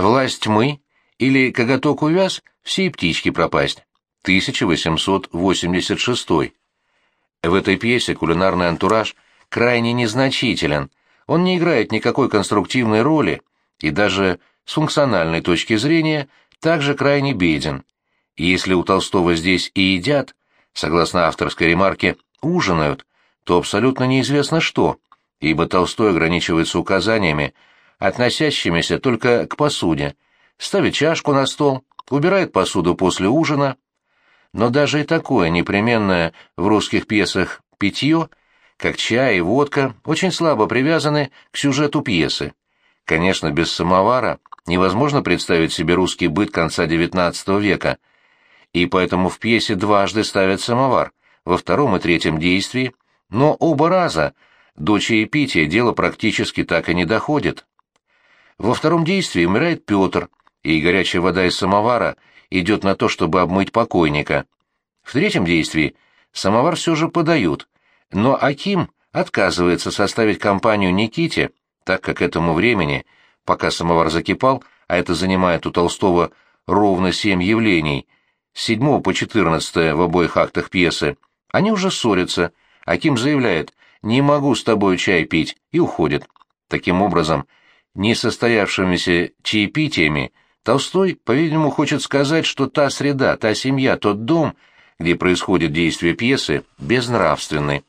«Власть тьмы» или «Коготок увяз» всей птички пропасть. 1886. В этой пьесе кулинарный антураж крайне незначителен, он не играет никакой конструктивной роли и даже с функциональной точки зрения также крайне беден. Если у Толстого здесь и едят, согласно авторской ремарке, ужинают, то абсолютно неизвестно что, ибо Толстой ограничивается указаниями, относящимися только к посуде, ставит чашку на стол, убирает посуду после ужина. Но даже и такое непременное в русских пьесах питье, как чай и водка, очень слабо привязаны к сюжету пьесы. Конечно, без самовара невозможно представить себе русский быт конца XIX века, и поэтому в пьесе дважды ставят самовар, во втором и третьем действии, но оба раза до чаепития дело практически так и не доходит. Во втором действии умирает Петр, и горячая вода из самовара идет на то, чтобы обмыть покойника. В третьем действии самовар все же подают, но Аким отказывается составить компанию Никите, так как к этому времени, пока самовар закипал, а это занимает у Толстого ровно семь явлений, с седьмого по четырнадцатое в обоих актах пьесы, они уже ссорятся, Аким заявляет «не могу с тобой чай пить» и уходит. Таким образом, несостоявшимися чаепитиями Толстой, по-видимому, хочет сказать, что та среда, та семья, тот дом, где происходит действие пьесы, безнравственны.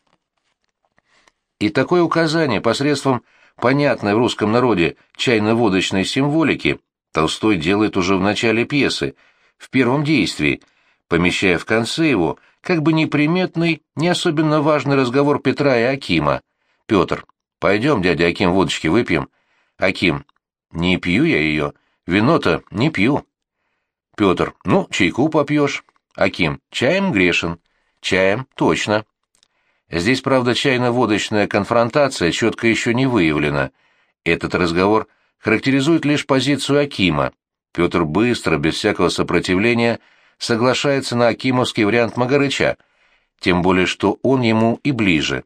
И такое указание посредством понятной в русском народе чайно-водочной символики Толстой делает уже в начале пьесы, в первом действии, помещая в конце его как бы неприметный, не особенно важный разговор Петра и Акима. «Петр, пойдем, дядя Аким, водочки выпьем». Аким, «Не пью я ее, вино-то не пью». Петр, «Ну, чайку попьешь». Аким, «Чаем грешен». «Чаем, точно». Здесь, правда, чайно-водочная конфронтация четко еще не выявлена. Этот разговор характеризует лишь позицию Акима. Петр быстро, без всякого сопротивления, соглашается на акимовский вариант Магарыча, тем более что он ему и ближе.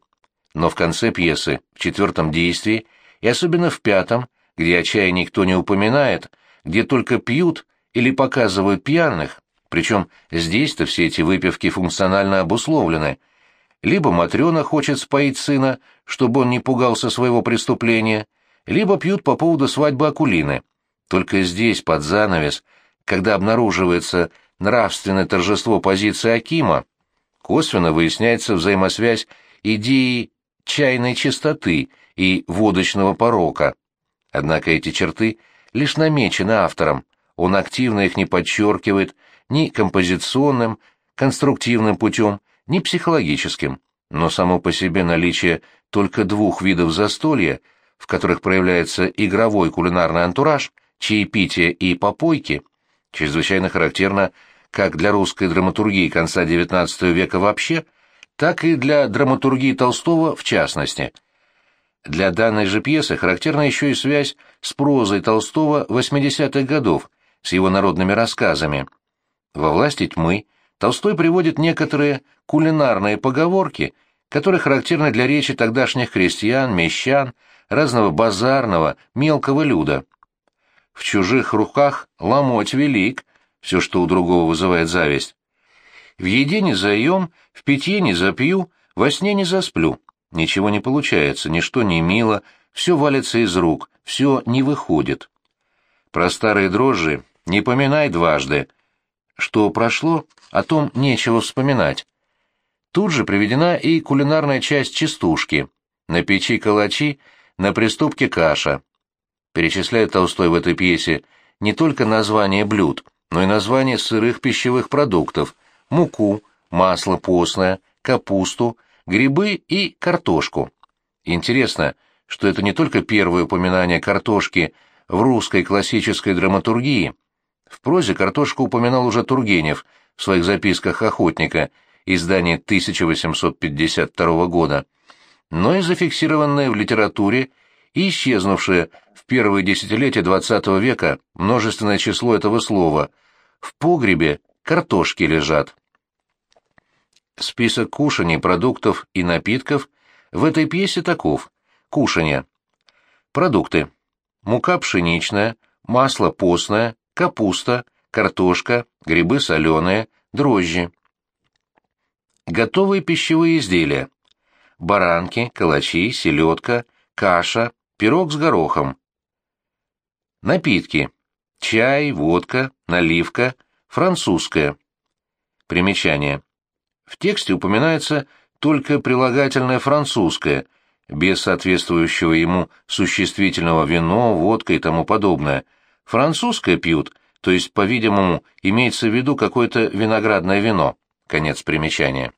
Но в конце пьесы, в четвертом действии, и особенно в пятом, где о чае никто не упоминает, где только пьют или показывают пьяных, причем здесь-то все эти выпивки функционально обусловлены, либо Матрена хочет споить сына, чтобы он не пугался своего преступления, либо пьют по поводу свадьбы Акулины. Только здесь, под занавес, когда обнаруживается нравственное торжество позиции Акима, косвенно выясняется взаимосвязь идеи чайной чистоты и водочного порока. Однако эти черты лишь намечены автором, он активно их не подчеркивает ни композиционным, конструктивным путем, ни психологическим, но само по себе наличие только двух видов застолья, в которых проявляется игровой кулинарный антураж, чаепитие и попойки – чрезвычайно характерно как для русской драматургии конца XIX века вообще, так и для драматургии Толстого в частности. Для данной же пьесы характерна еще и связь с прозой Толстого 80-х годов, с его народными рассказами. Во «Власти тьмы» Толстой приводит некоторые кулинарные поговорки, которые характерны для речи тогдашних крестьян, мещан, разного базарного, мелкого люда. В чужих руках ломоть велик, все, что у другого вызывает зависть. В еде не заем, в питье не запью, во сне не засплю. Ничего не получается, ничто не мило, все валится из рук, все не выходит. Про старые дрожжи не поминай дважды. Что прошло, о том нечего вспоминать. Тут же приведена и кулинарная часть частушки. На печи калачи, на приступке каша, перечисляет Толстой в этой пьесе не только название блюд, но и название сырых пищевых продуктов, муку, масло постное, капусту, грибы и картошку. Интересно, что это не только первое упоминание картошки в русской классической драматургии. В прозе картошку упоминал уже Тургенев в своих записках «Охотника», издание 1852 года, но и зафиксированное в литературе и исчезнувшее в первые десятилетия XX века множественное число этого слова. В погребе картошки лежат. Список кушаний, продуктов и напитков в этой пьесе таков. Кушанья. Продукты. Мука пшеничная, масло постное, капуста, картошка, грибы соленые, дрожжи. Готовые пищевые изделия. Баранки, калачи, селедка, каша, пирог с горохом. Напитки. Чай, водка, наливка, французская. Примечание. В тексте упоминается только прилагательное французское, без соответствующего ему существительного вино, водка и тому подобное. Французское пьют, то есть, по-видимому, имеется в виду какое-то виноградное вино. Конец примечания.